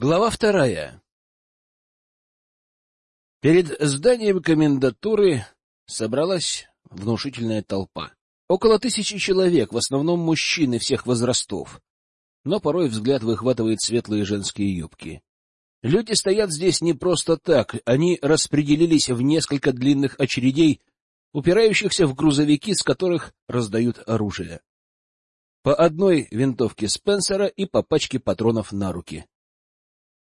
Глава вторая. Перед зданием комендатуры собралась внушительная толпа. Около тысячи человек, в основном мужчины всех возрастов. Но порой взгляд выхватывает светлые женские юбки. Люди стоят здесь не просто так, они распределились в несколько длинных очередей, упирающихся в грузовики, с которых раздают оружие. По одной винтовке Спенсера и по пачке патронов на руки.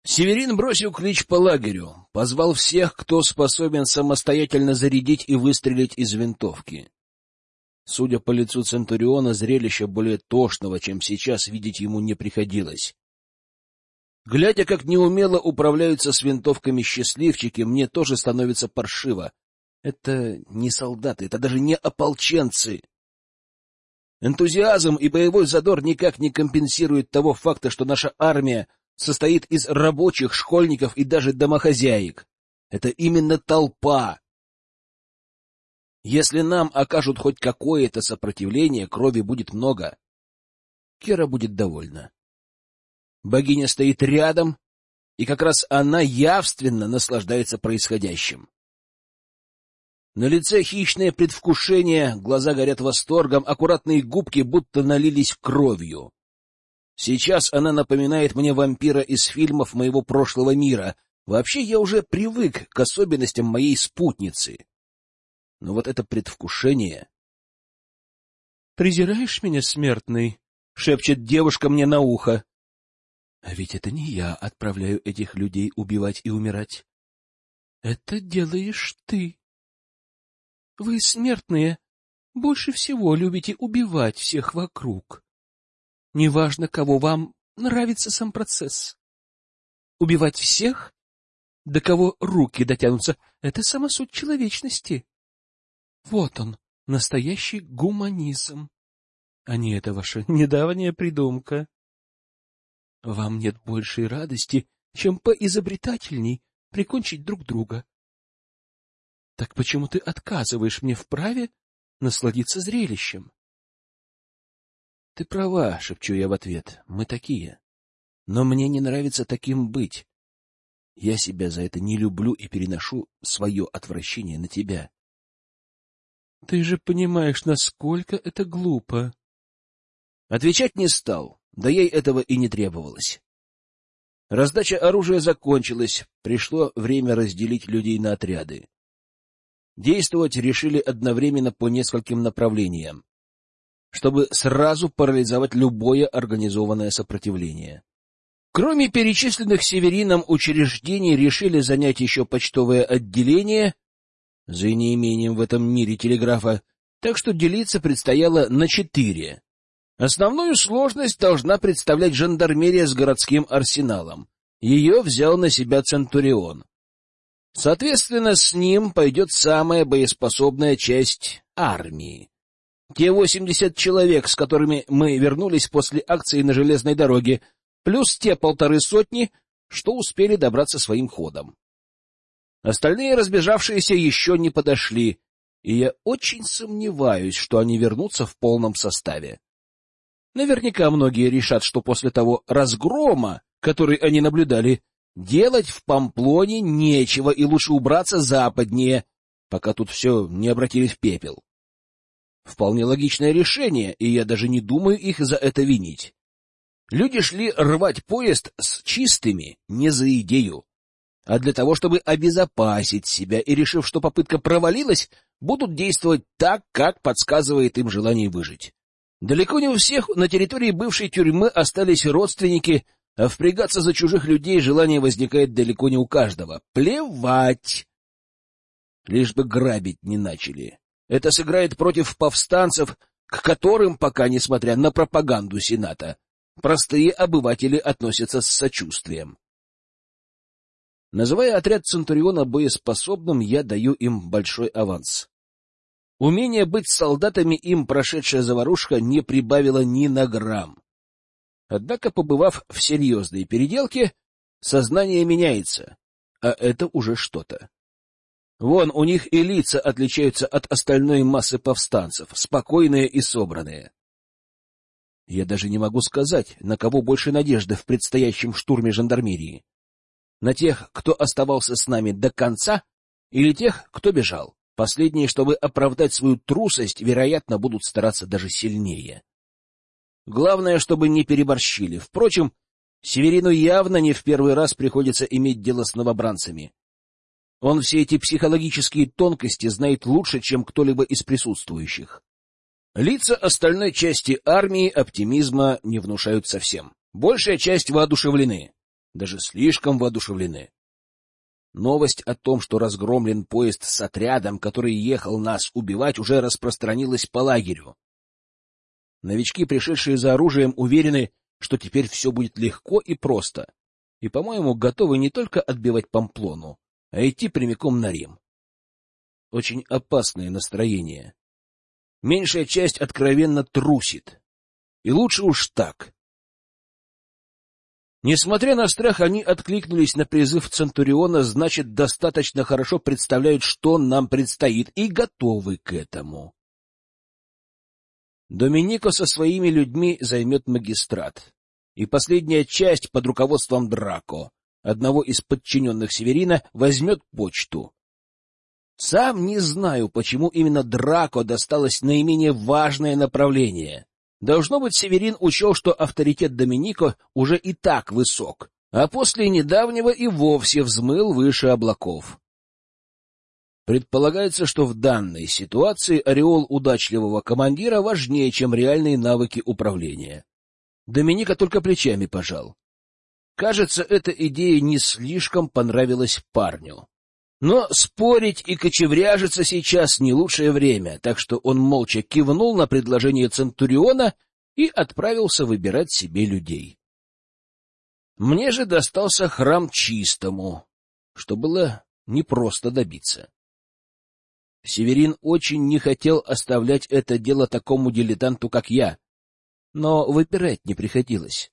Северин бросил клич по лагерю, позвал всех, кто способен самостоятельно зарядить и выстрелить из винтовки. Судя по лицу Центуриона, зрелище более тошного, чем сейчас, видеть ему не приходилось. Глядя, как неумело управляются с винтовками счастливчики, мне тоже становится паршиво. Это не солдаты, это даже не ополченцы. Энтузиазм и боевой задор никак не компенсируют того факта, что наша армия состоит из рабочих, школьников и даже домохозяек. Это именно толпа. Если нам окажут хоть какое-то сопротивление, крови будет много. Кера будет довольна. Богиня стоит рядом, и как раз она явственно наслаждается происходящим. На лице хищное предвкушение, глаза горят восторгом, аккуратные губки будто налились кровью. Сейчас она напоминает мне вампира из фильмов моего прошлого мира. Вообще, я уже привык к особенностям моей спутницы. Но вот это предвкушение... «Презираешь меня, смертный?» — шепчет девушка мне на ухо. «А ведь это не я отправляю этих людей убивать и умирать. Это делаешь ты. Вы, смертные, больше всего любите убивать всех вокруг. Неважно, кого вам нравится сам процесс. Убивать всех, до кого руки дотянутся, — это сама суть человечности. Вот он, настоящий гуманизм, а не это ваша недавняя придумка. Вам нет большей радости, чем поизобретательней прикончить друг друга. Так почему ты отказываешь мне в праве насладиться зрелищем? Ты права, шепчу я в ответ. Мы такие. Но мне не нравится таким быть. Я себя за это не люблю и переношу свое отвращение на тебя. Ты же понимаешь, насколько это глупо. Отвечать не стал, да ей этого и не требовалось. Раздача оружия закончилась, пришло время разделить людей на отряды. Действовать решили одновременно по нескольким направлениям чтобы сразу парализовать любое организованное сопротивление. Кроме перечисленных северином учреждений, решили занять еще почтовое отделение, за неимением в этом мире телеграфа, так что делиться предстояло на четыре. Основную сложность должна представлять жандармерия с городским арсеналом. Ее взял на себя Центурион. Соответственно, с ним пойдет самая боеспособная часть армии. Те восемьдесят человек, с которыми мы вернулись после акции на железной дороге, плюс те полторы сотни, что успели добраться своим ходом. Остальные разбежавшиеся еще не подошли, и я очень сомневаюсь, что они вернутся в полном составе. Наверняка многие решат, что после того разгрома, который они наблюдали, делать в Памплоне нечего и лучше убраться западнее, пока тут все не обратили в пепел. Вполне логичное решение, и я даже не думаю их за это винить. Люди шли рвать поезд с чистыми не за идею, а для того, чтобы обезопасить себя, и, решив, что попытка провалилась, будут действовать так, как подсказывает им желание выжить. Далеко не у всех на территории бывшей тюрьмы остались родственники, а впрягаться за чужих людей желание возникает далеко не у каждого. Плевать! Лишь бы грабить не начали. Это сыграет против повстанцев, к которым пока, несмотря на пропаганду Сената, простые обыватели относятся с сочувствием. Называя отряд Центуриона боеспособным, я даю им большой аванс. Умение быть солдатами им прошедшая заварушка не прибавила ни на грамм. Однако, побывав в серьезной переделке, сознание меняется, а это уже что-то. Вон, у них и лица отличаются от остальной массы повстанцев, спокойные и собранные. Я даже не могу сказать, на кого больше надежды в предстоящем штурме жандармерии. На тех, кто оставался с нами до конца, или тех, кто бежал. Последние, чтобы оправдать свою трусость, вероятно, будут стараться даже сильнее. Главное, чтобы не переборщили. Впрочем, Северину явно не в первый раз приходится иметь дело с новобранцами. Он все эти психологические тонкости знает лучше, чем кто-либо из присутствующих. Лица остальной части армии оптимизма не внушают совсем. Большая часть воодушевлены, даже слишком воодушевлены. Новость о том, что разгромлен поезд с отрядом, который ехал нас убивать, уже распространилась по лагерю. Новички, пришедшие за оружием, уверены, что теперь все будет легко и просто, и, по-моему, готовы не только отбивать Памплону, а идти прямиком на Рим. Очень опасное настроение. Меньшая часть откровенно трусит. И лучше уж так. Несмотря на страх, они откликнулись на призыв Центуриона, значит, достаточно хорошо представляют, что нам предстоит, и готовы к этому. Доминико со своими людьми займет магистрат, и последняя часть под руководством Драко, одного из подчиненных Северина, возьмет почту. Сам не знаю, почему именно Драко досталось наименее важное направление. Должно быть, Северин учел, что авторитет Доминико уже и так высок, а после недавнего и вовсе взмыл выше облаков. Предполагается, что в данной ситуации ореол удачливого командира важнее, чем реальные навыки управления. Доминика только плечами пожал. Кажется, эта идея не слишком понравилась парню. Но спорить и кочевряжиться сейчас не лучшее время, так что он молча кивнул на предложение Центуриона и отправился выбирать себе людей. Мне же достался храм чистому, что было непросто добиться. Северин очень не хотел оставлять это дело такому дилетанту, как я, но выбирать не приходилось.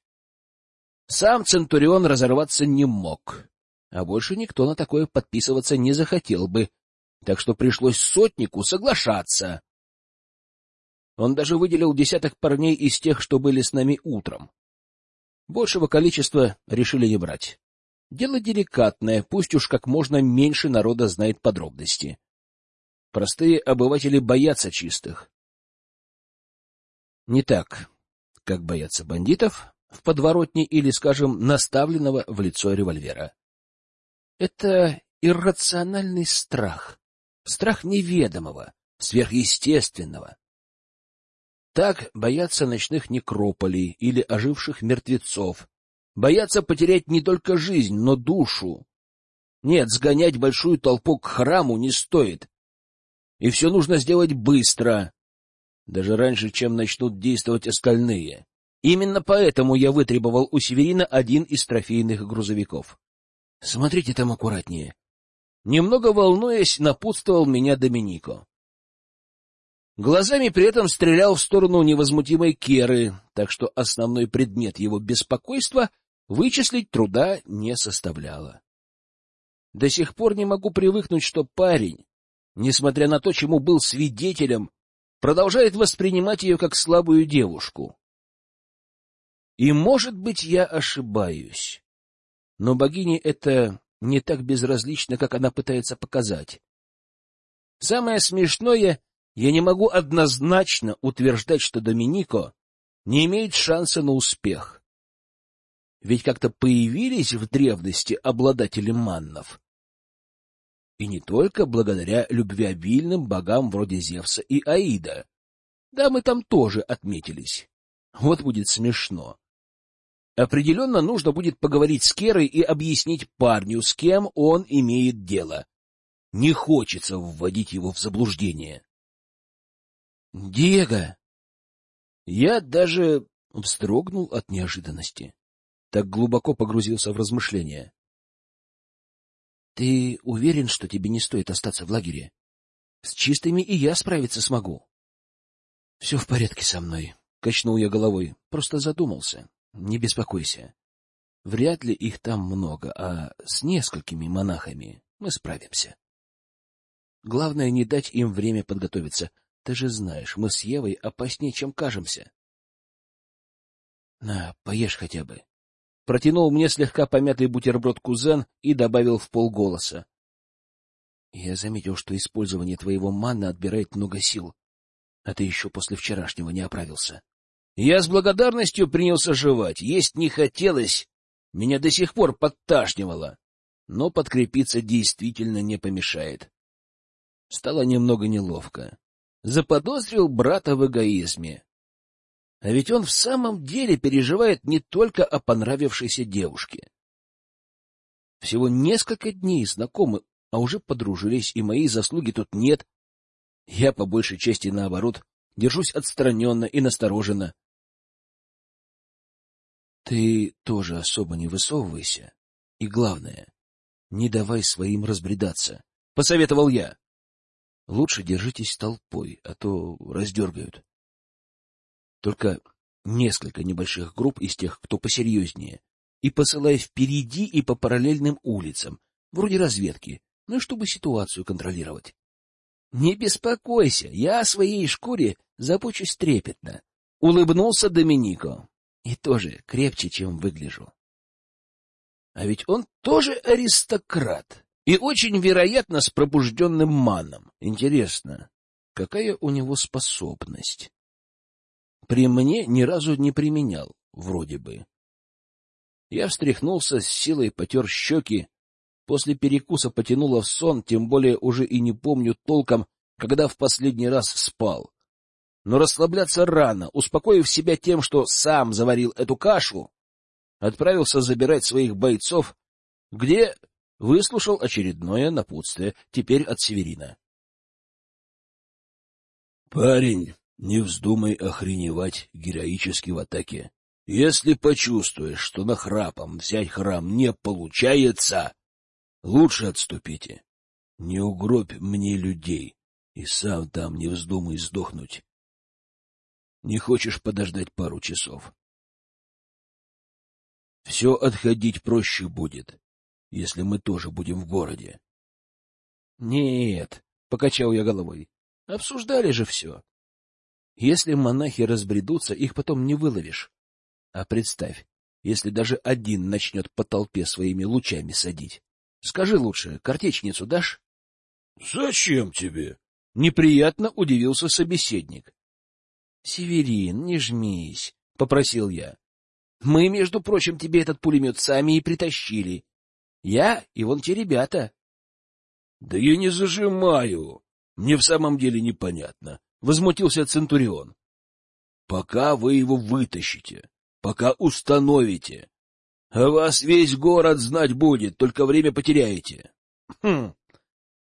Сам Центурион разорваться не мог а больше никто на такое подписываться не захотел бы, так что пришлось сотнику соглашаться. Он даже выделил десяток парней из тех, что были с нами утром. Большего количества решили не брать. Дело деликатное, пусть уж как можно меньше народа знает подробности. Простые обыватели боятся чистых. Не так, как боятся бандитов в подворотне или, скажем, наставленного в лицо револьвера. Это иррациональный страх, страх неведомого, сверхъестественного. Так боятся ночных некрополей или оживших мертвецов, боятся потерять не только жизнь, но душу. Нет, сгонять большую толпу к храму не стоит. И все нужно сделать быстро, даже раньше, чем начнут действовать остальные. Именно поэтому я вытребовал у Северина один из трофейных грузовиков. Смотрите там аккуратнее. Немного волнуясь, напутствовал меня Доминико. Глазами при этом стрелял в сторону невозмутимой Керы, так что основной предмет его беспокойства вычислить труда не составляло. До сих пор не могу привыкнуть, что парень, несмотря на то, чему был свидетелем, продолжает воспринимать ее как слабую девушку. И, может быть, я ошибаюсь. Но богине это не так безразлично, как она пытается показать. Самое смешное, я не могу однозначно утверждать, что Доминико не имеет шанса на успех. Ведь как-то появились в древности обладатели маннов. И не только благодаря любвеобильным богам вроде Зевса и Аида. Да, мы там тоже отметились. Вот будет смешно. Определенно нужно будет поговорить с Керой и объяснить парню, с кем он имеет дело. Не хочется вводить его в заблуждение. «Диего!» Я даже вздрогнул от неожиданности. Так глубоко погрузился в размышления. «Ты уверен, что тебе не стоит остаться в лагере? С чистыми и я справиться смогу». «Все в порядке со мной», — качнул я головой. Просто задумался. Не беспокойся. Вряд ли их там много, а с несколькими монахами мы справимся. Главное не дать им время подготовиться. Ты же знаешь, мы с Евой опаснее, чем кажемся. На, поешь хотя бы. Протянул мне слегка помятый бутерброд кузен и добавил в полголоса. Я заметил, что использование твоего манна отбирает много сил, а ты еще после вчерашнего не оправился. Я с благодарностью принялся жевать. Есть не хотелось, меня до сих пор подташнивало, но подкрепиться действительно не помешает. Стало немного неловко. Заподозрил брата в эгоизме. А ведь он в самом деле переживает не только о понравившейся девушке. Всего несколько дней знакомы, а уже подружились, и моей заслуги тут нет. Я, по большей части, наоборот, держусь отстраненно и настороженно. Ты тоже особо не высовывайся. И главное, не давай своим разбредаться, — посоветовал я. Лучше держитесь толпой, а то раздергают. Только несколько небольших групп из тех, кто посерьезнее, и посылай впереди и по параллельным улицам, вроде разведки, ну, чтобы ситуацию контролировать. Не беспокойся, я о своей шкуре запучусь трепетно. Улыбнулся Доминико. И тоже крепче, чем выгляжу. А ведь он тоже аристократ. И очень вероятно с пробужденным маном. Интересно, какая у него способность? При мне ни разу не применял, вроде бы. Я встряхнулся, с силой потер щеки. После перекуса потянуло в сон, тем более уже и не помню толком, когда в последний раз спал. Но расслабляться рано, успокоив себя тем, что сам заварил эту кашу, отправился забирать своих бойцов, где выслушал очередное напутствие, теперь от Северина. — Парень, не вздумай охреневать героически в атаке. Если почувствуешь, что на храпом взять храм не получается, лучше отступите. Не угробь мне людей, и сам там не вздумай сдохнуть. Не хочешь подождать пару часов? Все отходить проще будет, если мы тоже будем в городе. — Нет, — покачал я головой, — обсуждали же все. Если монахи разбредутся, их потом не выловишь. А представь, если даже один начнет по толпе своими лучами садить. Скажи лучше, картечницу дашь? — Зачем тебе? — неприятно удивился собеседник. — Северин, не жмись, — попросил я. — Мы, между прочим, тебе этот пулемет сами и притащили. Я и вон те ребята. — Да я не зажимаю. Мне в самом деле непонятно, — возмутился Центурион. — Пока вы его вытащите, пока установите, а вас весь город знать будет, только время потеряете. Хм.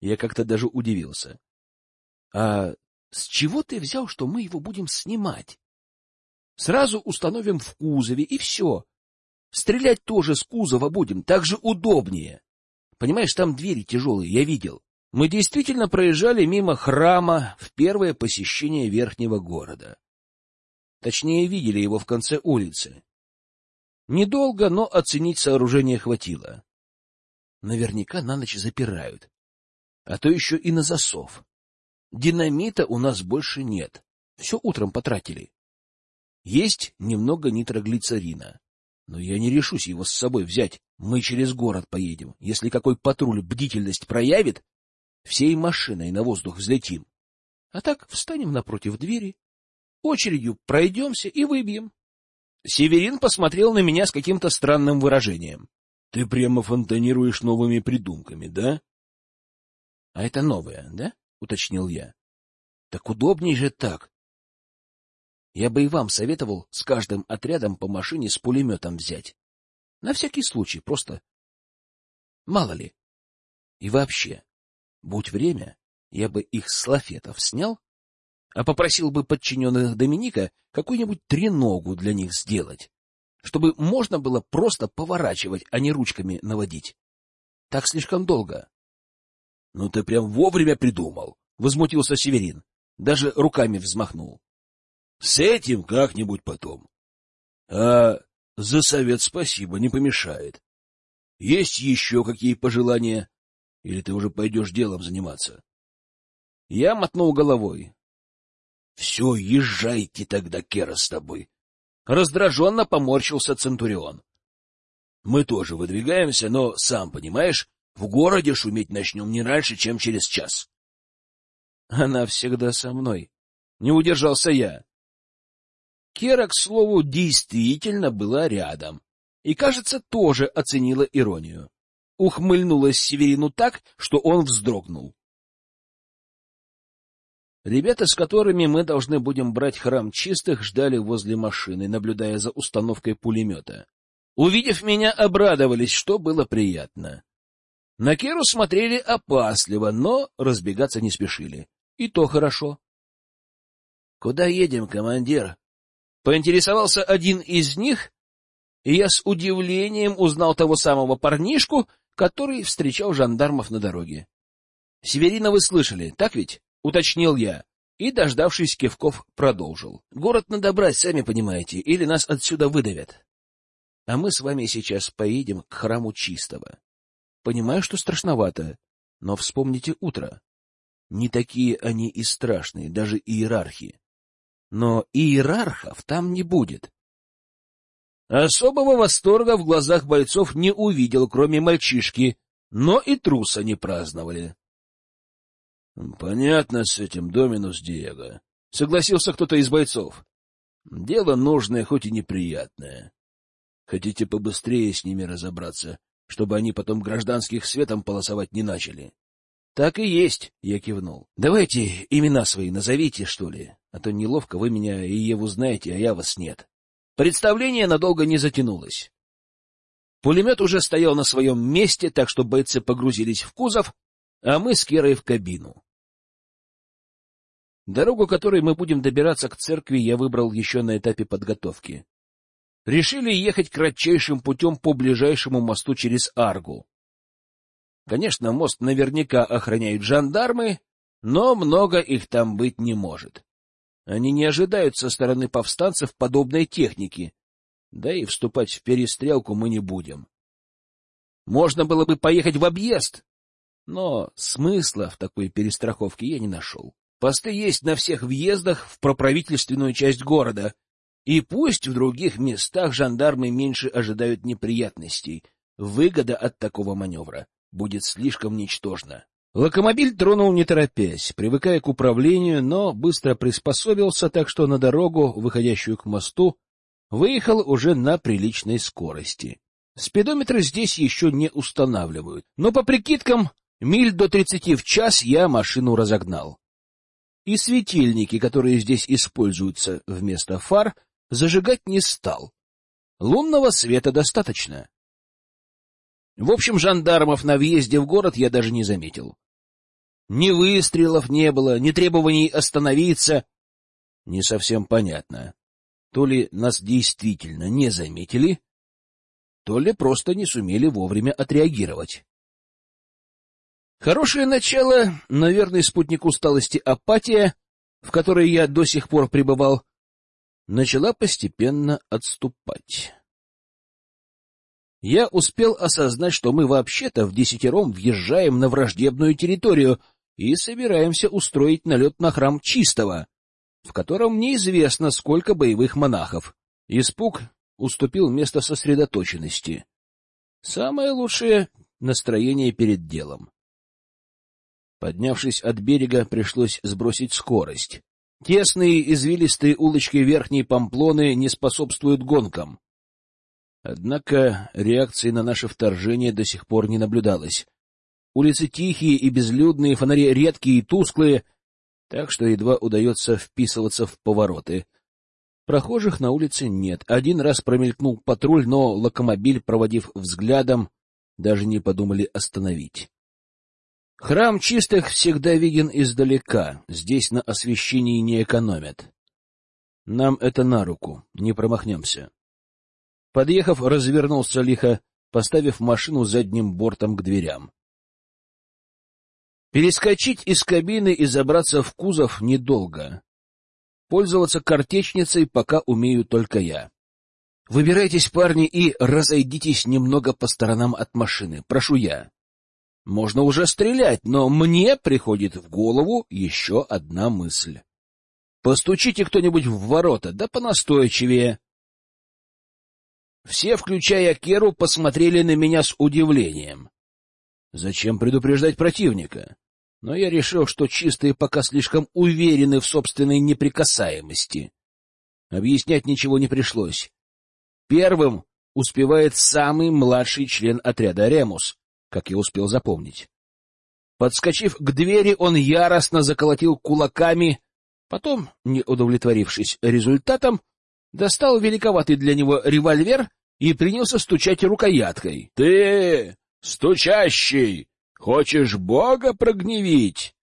Я как-то даже удивился. — А с чего ты взял, что мы его будем снимать? Сразу установим в кузове, и все. Стрелять тоже с кузова будем, так же удобнее. Понимаешь, там двери тяжелые, я видел. Мы действительно проезжали мимо храма в первое посещение верхнего города. Точнее, видели его в конце улицы. Недолго, но оценить сооружение хватило. Наверняка на ночь запирают, а то еще и на засов. Динамита у нас больше нет. Все утром потратили. Есть немного нитроглицерина. Но я не решусь его с собой взять. Мы через город поедем. Если какой патруль бдительность проявит, всей машиной на воздух взлетим. А так встанем напротив двери, очередью пройдемся и выбьем. Северин посмотрел на меня с каким-то странным выражением. — Ты прямо фонтанируешь новыми придумками, да? — А это новое, да? — уточнил я. — Так удобней же так. Я бы и вам советовал с каждым отрядом по машине с пулеметом взять. На всякий случай, просто... Мало ли. И вообще, будь время, я бы их с лафетов снял, а попросил бы подчиненных Доминика какую-нибудь треногу для них сделать, чтобы можно было просто поворачивать, а не ручками наводить. Так слишком долго. — Ну ты прям вовремя придумал, — возмутился Северин. Даже руками взмахнул. — С этим как-нибудь потом. А за совет спасибо, не помешает. Есть еще какие пожелания? Или ты уже пойдешь делом заниматься? Я мотнул головой. — Все, езжайте тогда, Кера, с тобой. Раздраженно поморщился Центурион. Мы тоже выдвигаемся, но, сам понимаешь, в городе шуметь начнем не раньше, чем через час. Она всегда со мной. Не удержался я. Кера, к слову, действительно была рядом. И, кажется, тоже оценила иронию. Ухмыльнулась Северину так, что он вздрогнул. Ребята, с которыми мы должны будем брать храм чистых, ждали возле машины, наблюдая за установкой пулемета. Увидев меня, обрадовались, что было приятно. На Керу смотрели опасливо, но разбегаться не спешили. И то хорошо. — Куда едем, командир? — поинтересовался один из них, и я с удивлением узнал того самого парнишку, который встречал жандармов на дороге. — Северина вы слышали, так ведь? — уточнил я. И, дождавшись кивков, продолжил. — Город надо брать, сами понимаете, или нас отсюда выдавят. А мы с вами сейчас поедем к храму Чистого. Понимаю, что страшновато, но вспомните утро. Не такие они и страшные, даже иерархи. Но иерархов там не будет. Особого восторга в глазах бойцов не увидел, кроме мальчишки, но и труса не праздновали. — Понятно с этим, Доминус Диего, — согласился кто-то из бойцов. — Дело нужное, хоть и неприятное. Хотите побыстрее с ними разобраться, чтобы они потом гражданских светом полосовать не начали? — Так и есть, — я кивнул. — Давайте имена свои назовите, что ли, а то неловко вы меня и Еву знаете, а я вас нет. Представление надолго не затянулось. Пулемет уже стоял на своем месте, так что бойцы погрузились в кузов, а мы с Керой в кабину. Дорогу, которой мы будем добираться к церкви, я выбрал еще на этапе подготовки. Решили ехать кратчайшим путем по ближайшему мосту через Аргу. Конечно, мост наверняка охраняют жандармы, но много их там быть не может. Они не ожидают со стороны повстанцев подобной техники, да и вступать в перестрелку мы не будем. Можно было бы поехать в объезд, но смысла в такой перестраховке я не нашел. Посты есть на всех въездах в проправительственную часть города, и пусть в других местах жандармы меньше ожидают неприятностей, выгода от такого маневра будет слишком ничтожна. Локомобиль тронул не торопясь, привыкая к управлению, но быстро приспособился, так что на дорогу, выходящую к мосту, выехал уже на приличной скорости. Спидометры здесь еще не устанавливают, но по прикидкам миль до тридцати в час я машину разогнал. И светильники, которые здесь используются вместо фар, зажигать не стал. Лунного света достаточно. В общем, жандармов на въезде в город я даже не заметил. Ни выстрелов не было, ни требований остановиться. Не совсем понятно. То ли нас действительно не заметили, то ли просто не сумели вовремя отреагировать. Хорошее начало, наверное, спутник усталости апатия, в которой я до сих пор пребывал, начала постепенно отступать я успел осознать, что мы вообще-то в десятером въезжаем на враждебную территорию и собираемся устроить налет на храм Чистого, в котором неизвестно, сколько боевых монахов. Испуг уступил место сосредоточенности. Самое лучшее — настроение перед делом. Поднявшись от берега, пришлось сбросить скорость. Тесные извилистые улочки Верхней Памплоны не способствуют гонкам. Однако реакции на наше вторжение до сих пор не наблюдалось. Улицы тихие и безлюдные, фонари редкие и тусклые, так что едва удается вписываться в повороты. Прохожих на улице нет. Один раз промелькнул патруль, но локомобиль, проводив взглядом, даже не подумали остановить. Храм чистых всегда виден издалека, здесь на освещении не экономят. Нам это на руку, не промахнемся. Подъехав, развернулся лихо, поставив машину задним бортом к дверям. Перескочить из кабины и забраться в кузов недолго. Пользоваться картечницей пока умею только я. Выбирайтесь, парни, и разойдитесь немного по сторонам от машины, прошу я. Можно уже стрелять, но мне приходит в голову еще одна мысль. Постучите кто-нибудь в ворота, да понастойчивее. Все, включая Керу, посмотрели на меня с удивлением. Зачем предупреждать противника? Но я решил, что чистые пока слишком уверены в собственной неприкасаемости. Объяснять ничего не пришлось. Первым успевает самый младший член отряда Ремус, как я успел запомнить. Подскочив к двери, он яростно заколотил кулаками, потом, не удовлетворившись результатом, достал великоватый для него револьвер и принялся стучать рукояткой. — Ты, стучащий, хочешь Бога прогневить?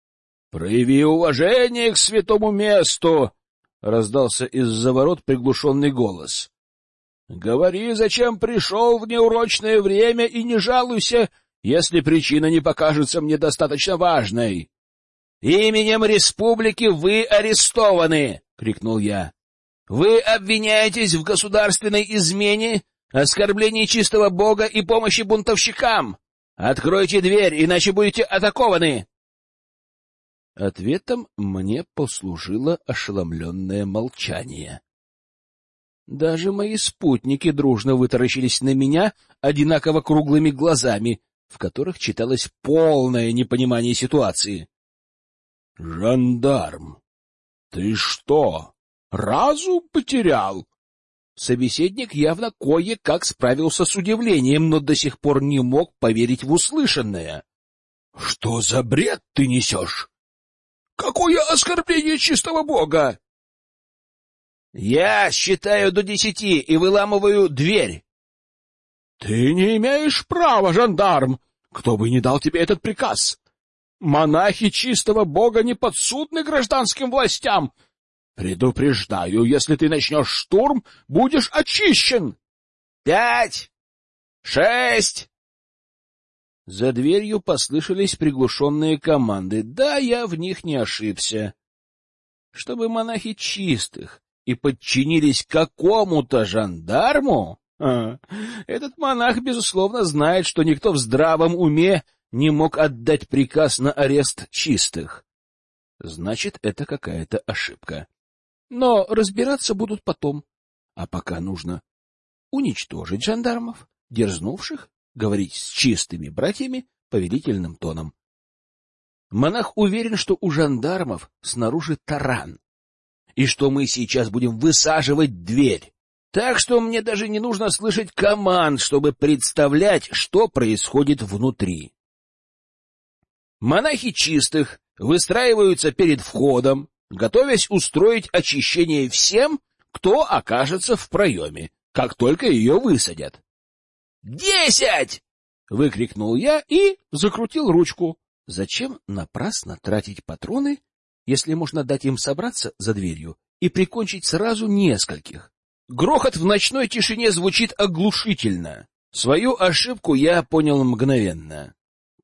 Прояви уважение к святому месту! — раздался из-за ворот приглушенный голос. — Говори, зачем пришел в неурочное время, и не жалуйся, если причина не покажется мне достаточно важной. — Именем республики вы арестованы! — крикнул я. — Вы обвиняетесь в государственной измене, оскорблении чистого бога и помощи бунтовщикам. Откройте дверь, иначе будете атакованы! Ответом мне послужило ошеломленное молчание. Даже мои спутники дружно вытаращились на меня одинаково круглыми глазами, в которых читалось полное непонимание ситуации. — Жандарм, ты что, разум потерял? Собеседник явно кое-как справился с удивлением, но до сих пор не мог поверить в услышанное. — Что за бред ты несешь? Какое оскорбление чистого бога! — Я считаю до десяти и выламываю дверь. — Ты не имеешь права, жандарм! Кто бы ни дал тебе этот приказ! Монахи чистого бога не подсудны гражданским властям! Предупреждаю, если ты начнешь штурм, будешь очищен! — Пять! Шесть! За дверью послышались приглушенные команды. Да, я в них не ошибся. Чтобы монахи чистых и подчинились какому-то жандарму? А, этот монах, безусловно, знает, что никто в здравом уме не мог отдать приказ на арест чистых. Значит, это какая-то ошибка. Но разбираться будут потом. А пока нужно уничтожить жандармов, дерзнувших говорить с чистыми братьями повелительным тоном. Монах уверен, что у жандармов снаружи таран, и что мы сейчас будем высаживать дверь. Так что мне даже не нужно слышать команд, чтобы представлять, что происходит внутри. Монахи чистых выстраиваются перед входом, готовясь устроить очищение всем, кто окажется в проеме, как только ее высадят. «Десять!» — выкрикнул я и закрутил ручку. Зачем напрасно тратить патроны, если можно дать им собраться за дверью и прикончить сразу нескольких? Грохот в ночной тишине звучит оглушительно. Свою ошибку я понял мгновенно.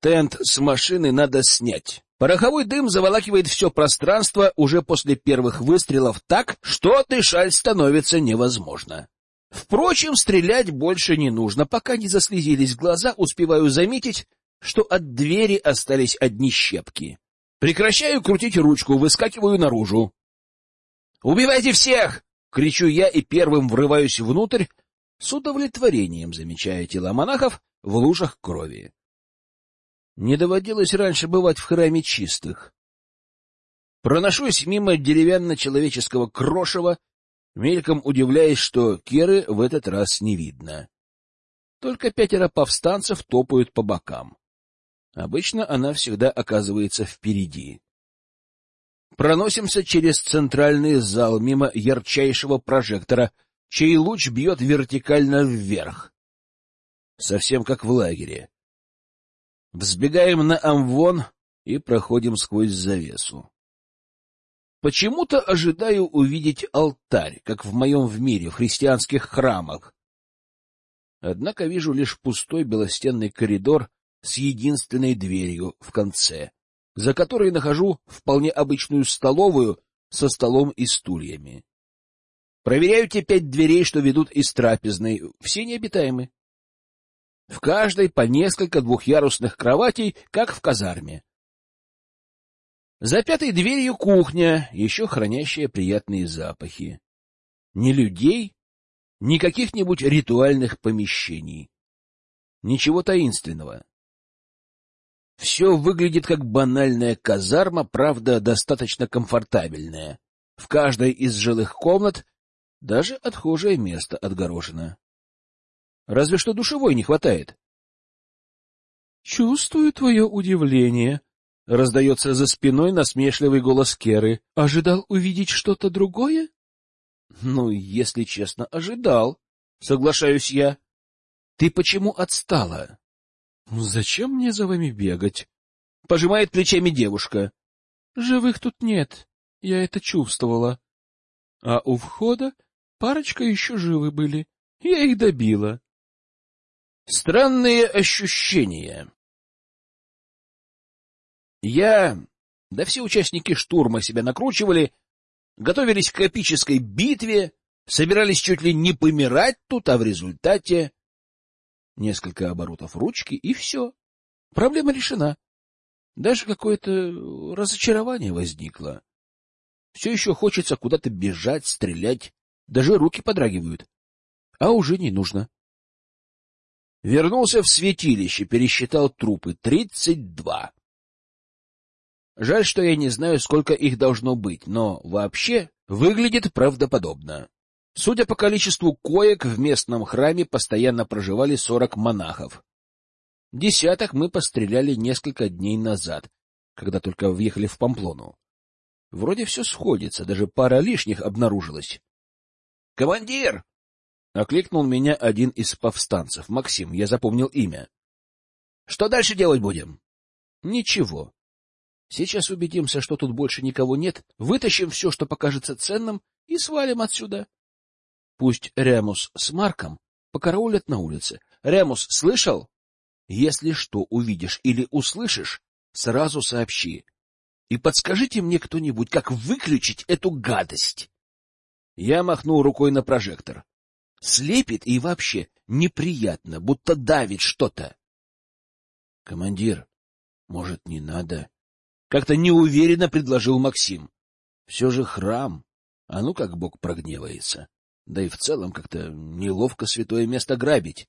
Тент с машины надо снять. Пороховой дым заволакивает все пространство уже после первых выстрелов так, что дышать становится невозможно. Впрочем, стрелять больше не нужно. Пока не заслезились глаза, успеваю заметить, что от двери остались одни щепки. Прекращаю крутить ручку, выскакиваю наружу. «Убивайте всех!» — кричу я и первым врываюсь внутрь, с удовлетворением замечая тела монахов в лужах крови. Не доводилось раньше бывать в храме чистых. Проношусь мимо деревянно-человеческого крошева, мельком удивляясь, что Керы в этот раз не видно. Только пятеро повстанцев топают по бокам. Обычно она всегда оказывается впереди. Проносимся через центральный зал мимо ярчайшего прожектора, чей луч бьет вертикально вверх. Совсем как в лагере. Взбегаем на амвон и проходим сквозь завесу. Почему-то ожидаю увидеть алтарь, как в моем в мире, в христианских храмах. Однако вижу лишь пустой белостенный коридор с единственной дверью в конце, за которой нахожу вполне обычную столовую со столом и стульями. Проверяю те пять дверей, что ведут из трапезной, все необитаемы. В каждой по несколько двухъярусных кроватей, как в казарме. За пятой дверью кухня, еще хранящая приятные запахи. Ни людей, Ни каких-нибудь ритуальных помещений. Ничего таинственного. Все выглядит как банальная казарма, правда, достаточно комфортабельная. В каждой из жилых комнат даже отхожее место отгорожено. Разве что душевой не хватает. — Чувствую твое удивление, — раздается за спиной насмешливый голос Керы. — Ожидал увидеть что-то другое? — Ну, если честно, ожидал. Соглашаюсь я. — Ты почему отстала? — Зачем мне за вами бегать? — пожимает плечами девушка. — Живых тут нет, я это чувствовала. А у входа парочка еще живы были, я их добила. Странные ощущения. Я, да все участники штурма себя накручивали, готовились к эпической битве, собирались чуть ли не помирать тут, а в результате несколько оборотов ручки и все. Проблема решена. Даже какое-то разочарование возникло. Все еще хочется куда-то бежать, стрелять, даже руки подрагивают. А уже не нужно. Вернулся в святилище, пересчитал трупы. Тридцать два. Жаль, что я не знаю, сколько их должно быть, но вообще выглядит правдоподобно. Судя по количеству коек, в местном храме постоянно проживали сорок монахов. Десяток мы постреляли несколько дней назад, когда только въехали в Памплону. Вроде все сходится, даже пара лишних обнаружилась. — Командир! — окликнул меня один из повстанцев. Максим, я запомнил имя. — Что дальше делать будем? — Ничего. Сейчас убедимся, что тут больше никого нет, вытащим все, что покажется ценным, и свалим отсюда. Пусть Ремус с Марком покараулят на улице. Ремус, слышал? Если что увидишь или услышишь, сразу сообщи. И подскажите мне кто-нибудь, как выключить эту гадость. Я махнул рукой на прожектор. Слепит и вообще неприятно, будто давит что-то. — Командир, может, не надо? — как-то неуверенно предложил Максим. — Все же храм, а ну как Бог прогневается. Да и в целом как-то неловко святое место грабить.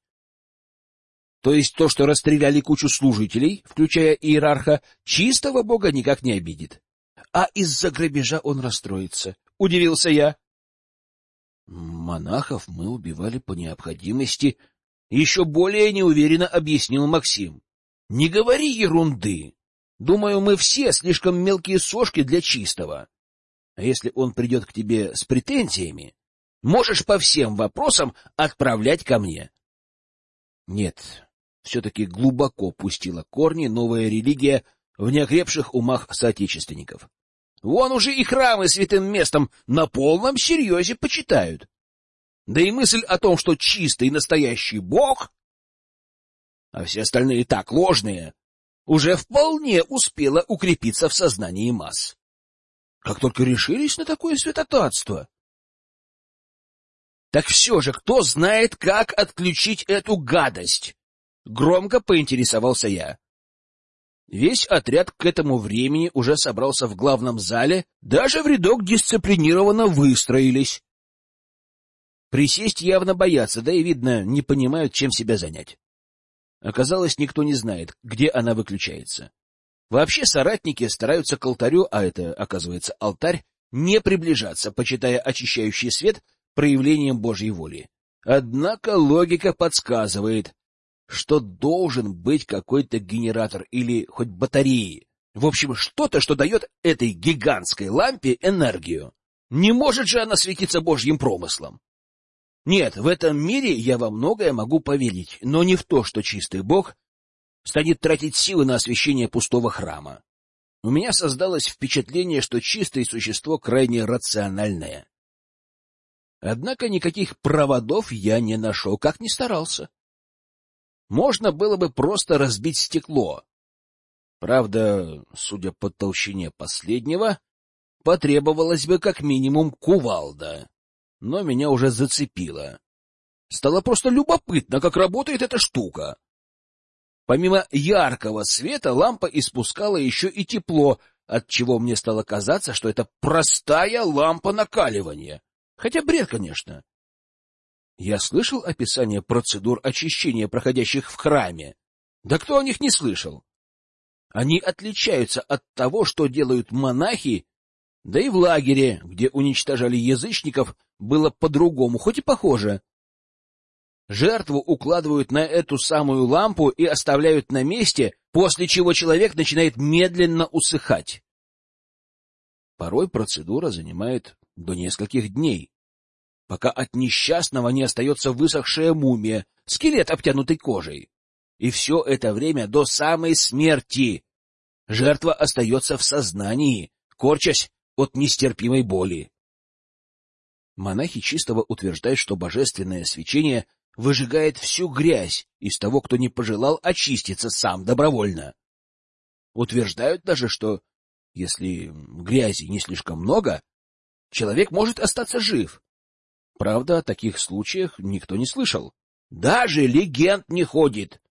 То есть то, что расстреляли кучу служителей, включая иерарха, чистого Бога никак не обидит. А из-за грабежа он расстроится. Удивился я. Монахов мы убивали по необходимости, еще более неуверенно объяснил Максим. Не говори ерунды. Думаю, мы все слишком мелкие сошки для чистого. А если он придет к тебе с претензиями, можешь по всем вопросам отправлять ко мне. Нет, все-таки глубоко пустила корни новая религия в неокрепших умах соотечественников. Вон уже и храмы святым местом на полном серьезе почитают. Да и мысль о том, что чистый настоящий бог, а все остальные так ложные, уже вполне успела укрепиться в сознании масс. Как только решились на такое святотатство. Так все же, кто знает, как отключить эту гадость? Громко поинтересовался я. Весь отряд к этому времени уже собрался в главном зале, даже в рядок дисциплинированно выстроились. Присесть явно боятся, да и, видно, не понимают, чем себя занять. Оказалось, никто не знает, где она выключается. Вообще соратники стараются к алтарю, а это, оказывается, алтарь, не приближаться, почитая очищающий свет проявлением Божьей воли. Однако логика подсказывает, что должен быть какой-то генератор или хоть батареи. В общем, что-то, что дает этой гигантской лампе энергию. Не может же она светиться божьим промыслом. Нет, в этом мире я во многое могу поверить, но не в то, что чистый бог станет тратить силы на освещение пустого храма. У меня создалось впечатление, что чистое существо крайне рациональное. Однако никаких проводов я не нашел, как ни старался можно было бы просто разбить стекло. Правда, судя по толщине последнего, потребовалось бы как минимум кувалда. Но меня уже зацепило. Стало просто любопытно, как работает эта штука. Помимо яркого света, лампа испускала еще и тепло, от чего мне стало казаться, что это простая лампа накаливания. Хотя бред, конечно. Я слышал описание процедур очищения, проходящих в храме. Да кто о них не слышал? Они отличаются от того, что делают монахи, да и в лагере, где уничтожали язычников, было по-другому, хоть и похоже. Жертву укладывают на эту самую лампу и оставляют на месте, после чего человек начинает медленно усыхать. Порой процедура занимает до нескольких дней, пока от несчастного не остается высохшая мумия, скелет, обтянутый кожей. И все это время до самой смерти жертва остается в сознании, корчась от нестерпимой боли. Монахи чистого утверждают, что божественное свечение выжигает всю грязь из того, кто не пожелал очиститься сам добровольно. Утверждают даже, что если грязи не слишком много, человек может остаться жив. Правда, о таких случаях никто не слышал. Даже легенд не ходит.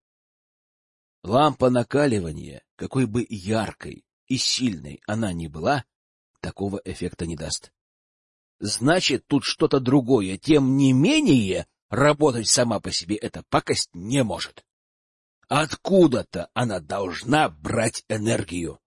Лампа накаливания, какой бы яркой и сильной она ни была, такого эффекта не даст. Значит, тут что-то другое. Тем не менее, работать сама по себе эта пакость не может. Откуда-то она должна брать энергию.